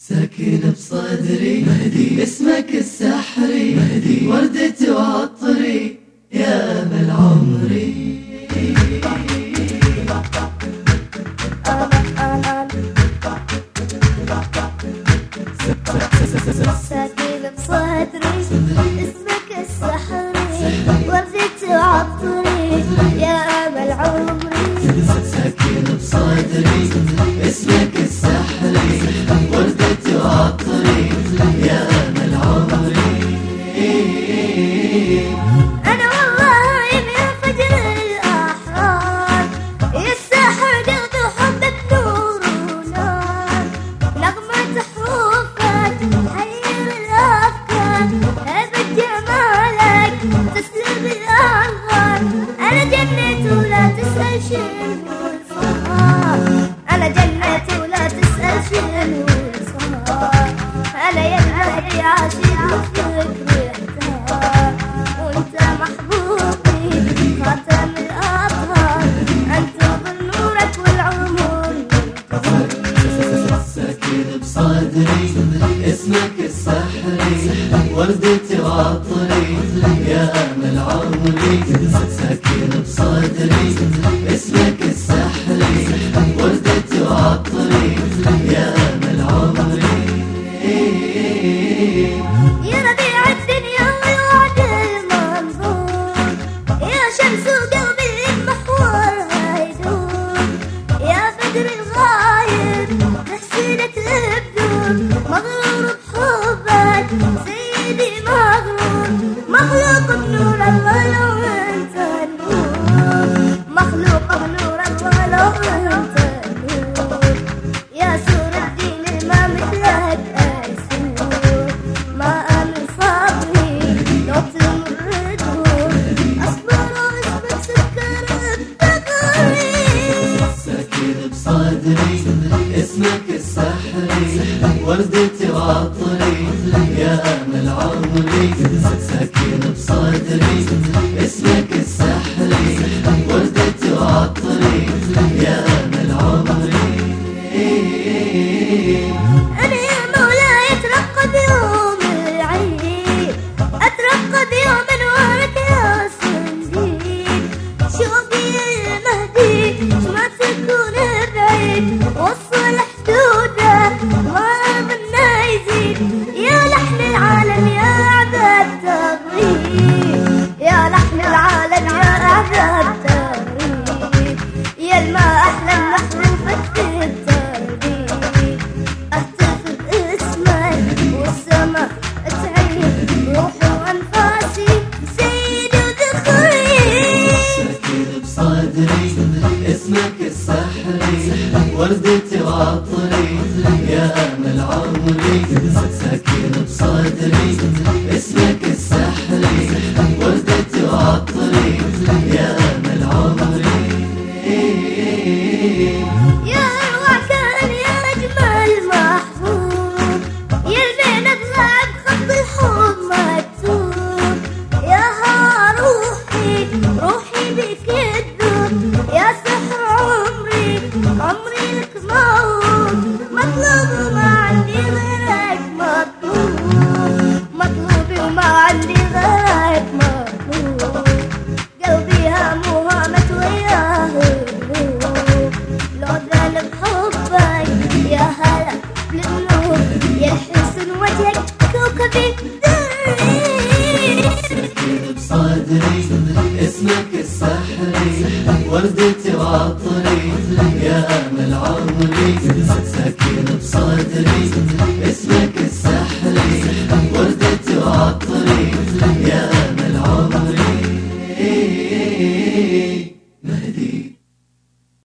ساكن بصدري مهدي. اسمك السحري مهدي. وردة وعطري يا أمل عمري ساكن بصدري اسمك السحري وردة وعطري يا أمل عمري ساكن بصدري بصدري اسمك السحري وردة وعطري يا أمل عمري ساكن بصدري اسمك السحري وعطري يا سيدي مغرور مخلوق بنور الله لو انت النور مخلوق بنور الله لو انت النور يا سور الدين ما مثلك أسور ما أمن صبري لو تمر دور أصبر واسمك سكر بتغري ساكن بصدري اسمك السحري وردة وعطري اسمك السحري وردة وعطري يا أمل عمري وردة وعطري يا أمل عمري يا هلا بالقلوب يا حسن وجهك كوكبي. وردة وعطري يا أمل عمري ساكن بصدري